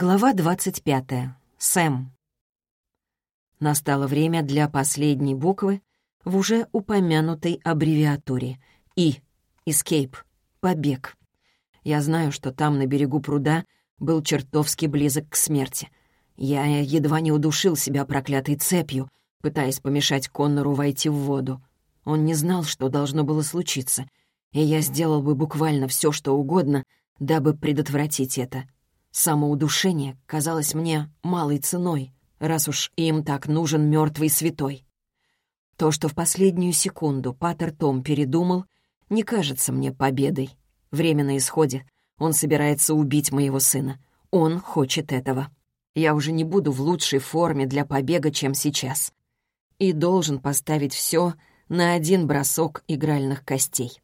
Глава 25. Сэм. Настало время для последней буквы в уже упомянутой аббревиатуре «И» — «Escape» — «Побег». Я знаю, что там, на берегу пруда, был чертовски близок к смерти. Я едва не удушил себя проклятой цепью, пытаясь помешать Коннору войти в воду. Он не знал, что должно было случиться, и я сделал бы буквально все, что угодно, дабы предотвратить это — Самоудушение казалось мне малой ценой, раз уж им так нужен мертвый святой. То, что в последнюю секунду Паттер Том передумал, не кажется мне победой. Время на исходе. Он собирается убить моего сына. Он хочет этого. Я уже не буду в лучшей форме для побега, чем сейчас. И должен поставить все на один бросок игральных костей.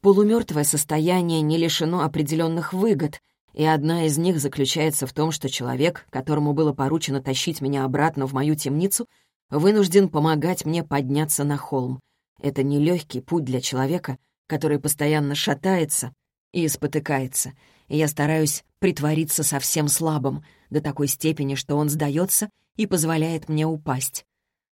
Полумертвое состояние не лишено определенных выгод — и одна из них заключается в том, что человек, которому было поручено тащить меня обратно в мою темницу, вынужден помогать мне подняться на холм. Это нелегкий путь для человека, который постоянно шатается и спотыкается, и я стараюсь притвориться совсем слабым, до такой степени, что он сдается и позволяет мне упасть.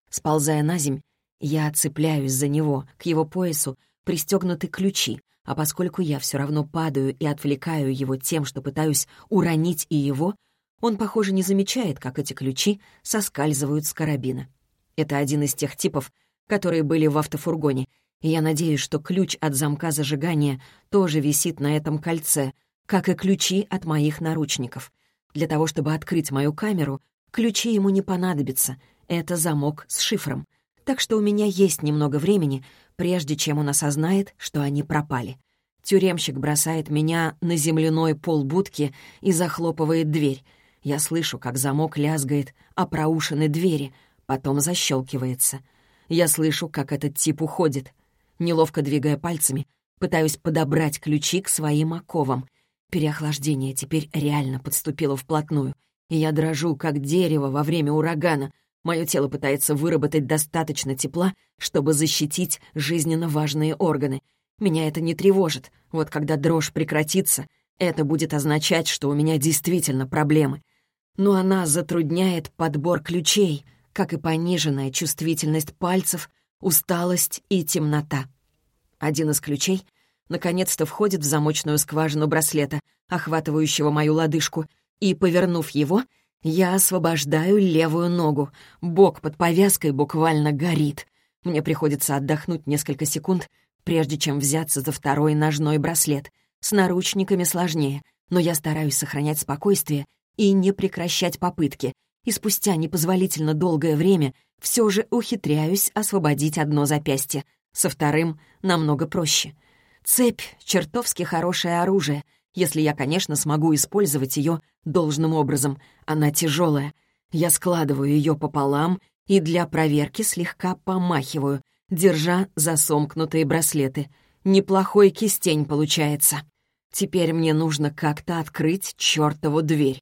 Сползая на земь, я цепляюсь за него, к его поясу пристегнуты ключи, а поскольку я все равно падаю и отвлекаю его тем, что пытаюсь уронить и его, он, похоже, не замечает, как эти ключи соскальзывают с карабина. Это один из тех типов, которые были в автофургоне, и я надеюсь, что ключ от замка зажигания тоже висит на этом кольце, как и ключи от моих наручников. Для того, чтобы открыть мою камеру, ключи ему не понадобятся. Это замок с шифром. Так что у меня есть немного времени, прежде чем он осознает, что они пропали. Тюремщик бросает меня на земляной пол будки и захлопывает дверь. Я слышу, как замок лязгает о проушины двери, потом защелкивается. Я слышу, как этот тип уходит. Неловко двигая пальцами, пытаюсь подобрать ключи к своим оковам. Переохлаждение теперь реально подступило вплотную, и я дрожу, как дерево во время урагана — Мое тело пытается выработать достаточно тепла, чтобы защитить жизненно важные органы. Меня это не тревожит. Вот когда дрожь прекратится, это будет означать, что у меня действительно проблемы. Но она затрудняет подбор ключей, как и пониженная чувствительность пальцев, усталость и темнота. Один из ключей наконец-то входит в замочную скважину браслета, охватывающего мою лодыжку, и, повернув его, я освобождаю левую ногу. Бок под повязкой буквально горит. Мне приходится отдохнуть несколько секунд, прежде чем взяться за второй ножной браслет. С наручниками сложнее, но я стараюсь сохранять спокойствие и не прекращать попытки. И спустя непозволительно долгое время все же ухитряюсь освободить одно запястье. Со вторым намного проще. Цепь — чертовски хорошее оружие — если я, конечно, смогу использовать ее должным образом. Она тяжелая. Я складываю ее пополам и для проверки слегка помахиваю, держа за сомкнутые браслеты. Неплохой кистень получается. Теперь мне нужно как-то открыть чертову дверь.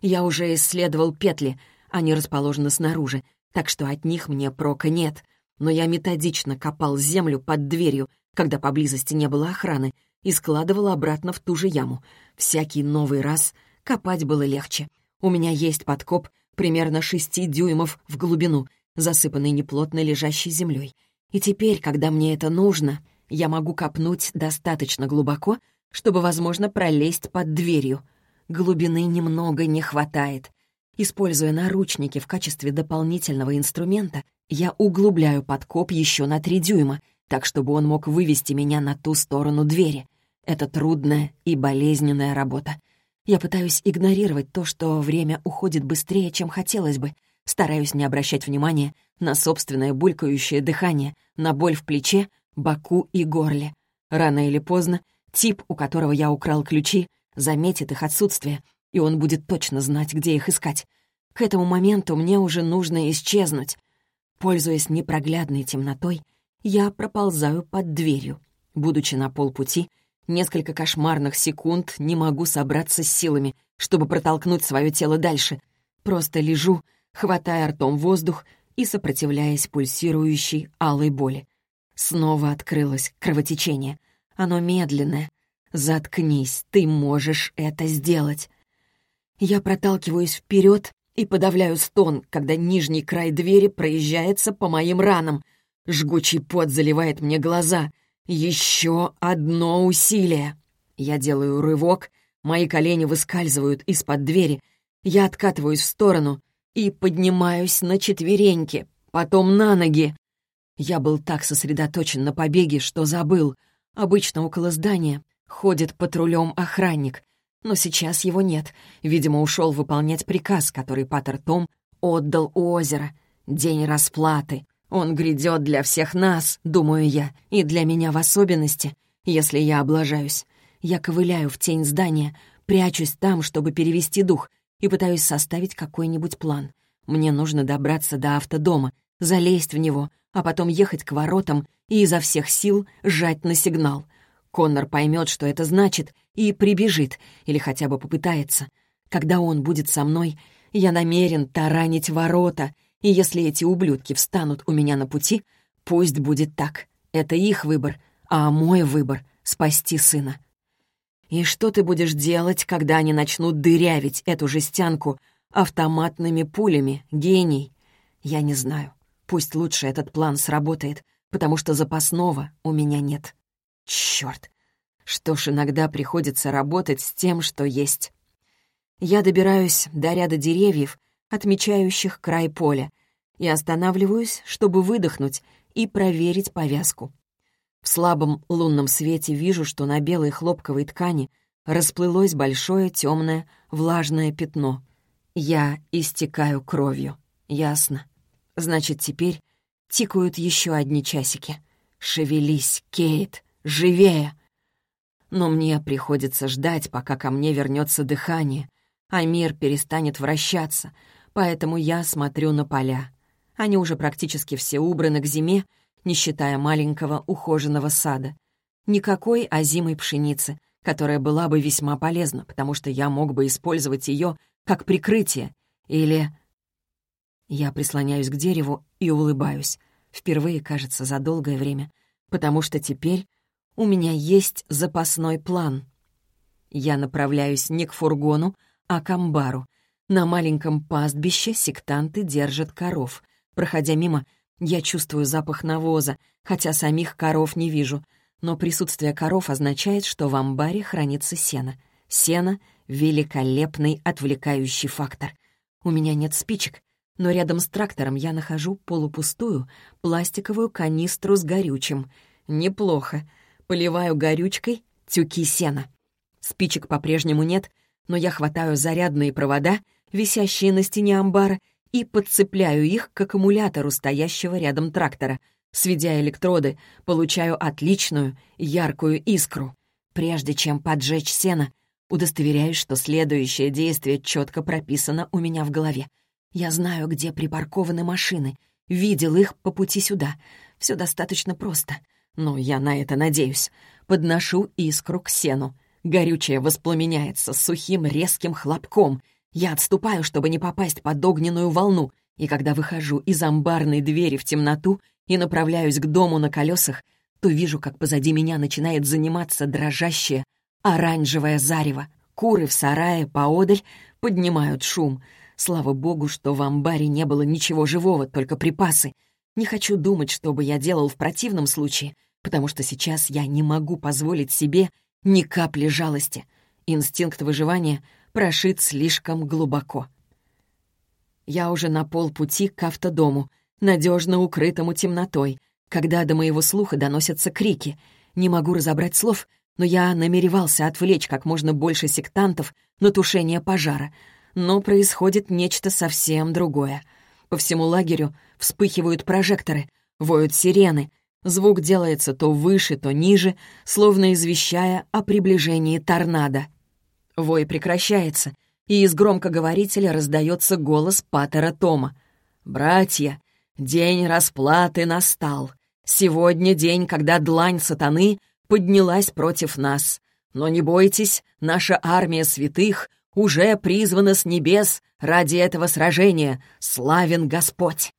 Я уже исследовал петли, они расположены снаружи, так что от них мне прока нет. Но я методично копал землю под дверью, когда поблизости не было охраны, и складывала обратно в ту же яму. Всякий новый раз копать было легче. У меня есть подкоп примерно шести дюймов в глубину, засыпанный неплотно лежащей землей. И теперь, когда мне это нужно, я могу копнуть достаточно глубоко, чтобы, возможно, пролезть под дверью. Глубины немного не хватает. Используя наручники в качестве дополнительного инструмента, я углубляю подкоп еще на три дюйма, так чтобы он мог вывести меня на ту сторону двери. Это трудная и болезненная работа. Я пытаюсь игнорировать то, что время уходит быстрее, чем хотелось бы. Стараюсь не обращать внимания на собственное булькающее дыхание, на боль в плече, боку и горле. Рано или поздно тип, у которого я украл ключи, заметит их отсутствие, и он будет точно знать, где их искать. К этому моменту мне уже нужно исчезнуть. Пользуясь непроглядной темнотой, я проползаю под дверью. Будучи на полпути, Несколько кошмарных секунд не могу собраться с силами, чтобы протолкнуть свое тело дальше. Просто лежу, хватая ртом воздух и сопротивляясь пульсирующей алой боли. Снова открылось кровотечение. Оно медленное. «Заткнись, ты можешь это сделать». Я проталкиваюсь вперед и подавляю стон, когда нижний край двери проезжается по моим ранам. Жгучий пот заливает мне глаза. Еще одно усилие. Я делаю рывок, мои колени выскальзывают из-под двери. Я откатываюсь в сторону и поднимаюсь на четвереньки, потом на ноги. Я был так сосредоточен на побеге, что забыл. Обычно около здания ходит патрулем охранник, но сейчас его нет. Видимо, ушел выполнять приказ, который Паттер Том отдал у озера. День расплаты. Он грядет для всех нас, думаю я, и для меня в особенности, если я облажаюсь. Я ковыляю в тень здания, прячусь там, чтобы перевести дух, и пытаюсь составить какой-нибудь план. Мне нужно добраться до автодома, залезть в него, а потом ехать к воротам и изо всех сил сжать на сигнал. Коннор поймет, что это значит, и прибежит, или хотя бы попытается. Когда он будет со мной, я намерен таранить ворота, и если эти ублюдки встанут у меня на пути, пусть будет так. Это их выбор, а мой выбор — спасти сына. И что ты будешь делать, когда они начнут дырявить эту жестянку автоматными пулями, гений? Я не знаю. Пусть лучше этот план сработает, потому что запасного у меня нет. Черт! Что ж, иногда приходится работать с тем, что есть. Я добираюсь до ряда деревьев, отмечающих край поля, и останавливаюсь, чтобы выдохнуть и проверить повязку. В слабом лунном свете вижу, что на белой хлопковой ткани расплылось большое темное влажное пятно. Я истекаю кровью. Ясно. Значит, теперь тикают еще одни часики. Шевелись, Кейт, живее! Но мне приходится ждать, пока ко мне вернется дыхание, а мир перестанет вращаться, поэтому я смотрю на поля. Они уже практически все убраны к зиме, не считая маленького ухоженного сада. Никакой озимой пшеницы, которая была бы весьма полезна, потому что я мог бы использовать ее как прикрытие. Или... Я прислоняюсь к дереву и улыбаюсь. Впервые, кажется, за долгое время. Потому что теперь у меня есть запасной план. Я направляюсь не к фургону, а к амбару. На маленьком пастбище сектанты держат коров. Проходя мимо, я чувствую запах навоза, хотя самих коров не вижу. Но присутствие коров означает, что в амбаре хранится сено. Сено — великолепный отвлекающий фактор. У меня нет спичек, но рядом с трактором я нахожу полупустую пластиковую канистру с горючим. Неплохо поливаю горючкой тюки сена. Спичек по-прежнему нет, но я хватаю зарядные провода, висящие на стене амбара, и подцепляю их к аккумулятору стоящего рядом трактора. Сведя электроды, получаю отличную, яркую искру. Прежде чем поджечь сено, удостоверяюсь, что следующее действие четко прописано у меня в голове. Я знаю, где припаркованы машины, видел их по пути сюда. Все достаточно просто — но я на это надеюсь. Подношу искру к сену. Горючее воспламеняется сухим резким хлопком. Я отступаю, чтобы не попасть под огненную волну, и когда выхожу из амбарной двери в темноту и направляюсь к дому на колесах, то вижу, как позади меня начинает заниматься дрожащее оранжевое зарево. Куры в сарае поодаль поднимают шум. Слава богу, что в амбаре не было ничего живого, только припасы — не хочу думать, что бы я делал в противном случае, потому что сейчас я не могу позволить себе ни капли жалости. Инстинкт выживания прошит слишком глубоко. Я уже на полпути к автодому, надежно укрытому темнотой, когда до моего слуха доносятся крики. Не могу разобрать слов, но я намеревался отвлечь как можно больше сектантов на тушение пожара. Но происходит нечто совсем другое — по всему лагерю вспыхивают прожекторы, воют сирены. Звук делается то выше, то ниже, словно извещая о приближении торнадо. Вой прекращается, и из громкоговорителя раздается голос Паттера Тома. «Братья, день расплаты настал. Сегодня день, когда длань сатаны поднялась против нас. Но не бойтесь, наша армия святых уже призвана с небес ради этого сражения. Славен Господь!»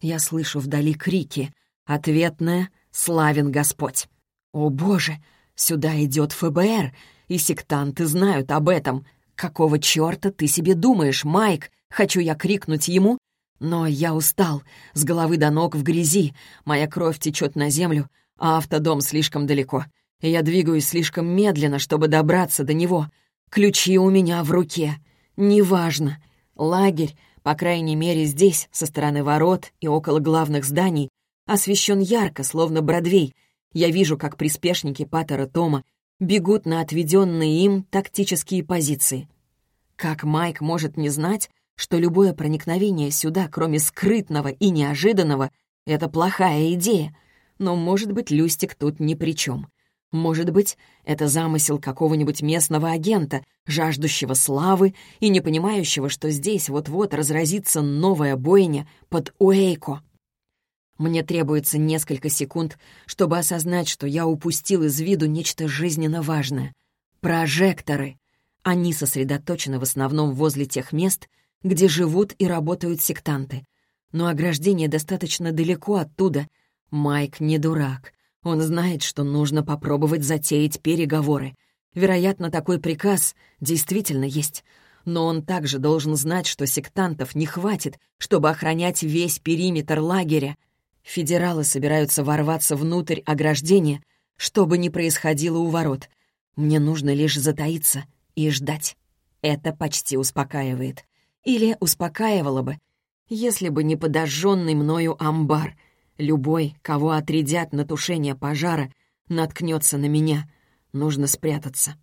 Я слышу вдали крики. Ответное «Славен Господь!» «О, Боже! Сюда идет ФБР, и сектанты знают об этом. «Какого черта ты себе думаешь, Майк?» Хочу я крикнуть ему, но я устал, с головы до ног в грязи, моя кровь течет на землю, а автодом слишком далеко, я двигаюсь слишком медленно, чтобы добраться до него. Ключи у меня в руке. Неважно. Лагерь, по крайней мере здесь, со стороны ворот и около главных зданий, освещен ярко, словно Бродвей. Я вижу, как приспешники Паттера Тома бегут на отведенные им тактические позиции. Как Майк может не знать, что любое проникновение сюда, кроме скрытного и неожиданного, это плохая идея. Но, может быть, Люстик тут ни при чем. Может быть, это замысел какого-нибудь местного агента, жаждущего славы и не понимающего, что здесь вот-вот разразится новая бойня под Уэйко. Мне требуется несколько секунд, чтобы осознать, что я упустил из виду нечто жизненно важное. Прожекторы. Они сосредоточены в основном возле тех мест, где живут и работают сектанты. Но ограждение достаточно далеко оттуда. Майк не дурак. Он знает, что нужно попробовать затеять переговоры. Вероятно, такой приказ действительно есть. Но он также должен знать, что сектантов не хватит, чтобы охранять весь периметр лагеря. Федералы собираются ворваться внутрь ограждения, что бы ни происходило у ворот. Мне нужно лишь затаиться и ждать. Это почти успокаивает. Или успокаивало бы, если бы не подожженный мною амбар. Любой, кого отрядят на тушение пожара, наткнется на меня. Нужно спрятаться.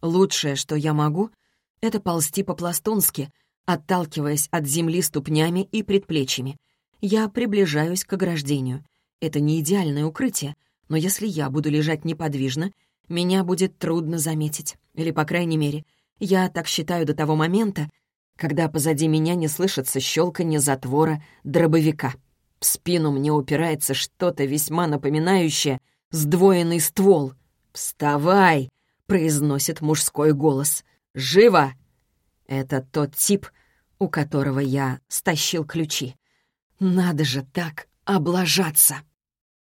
Лучшее, что я могу, — это ползти по-пластунски, отталкиваясь от земли ступнями и предплечьями. Я приближаюсь к ограждению. Это не идеальное укрытие, но если я буду лежать неподвижно, меня будет трудно заметить. Или, по крайней мере, я так считаю до того момента, когда позади меня не слышится щелканье затвора дробовика. В спину мне упирается что-то весьма напоминающее сдвоенный ствол. «Вставай!» — произносит мужской голос. «Живо!» Это тот тип, у которого я стащил ключи. Надо же так облажаться!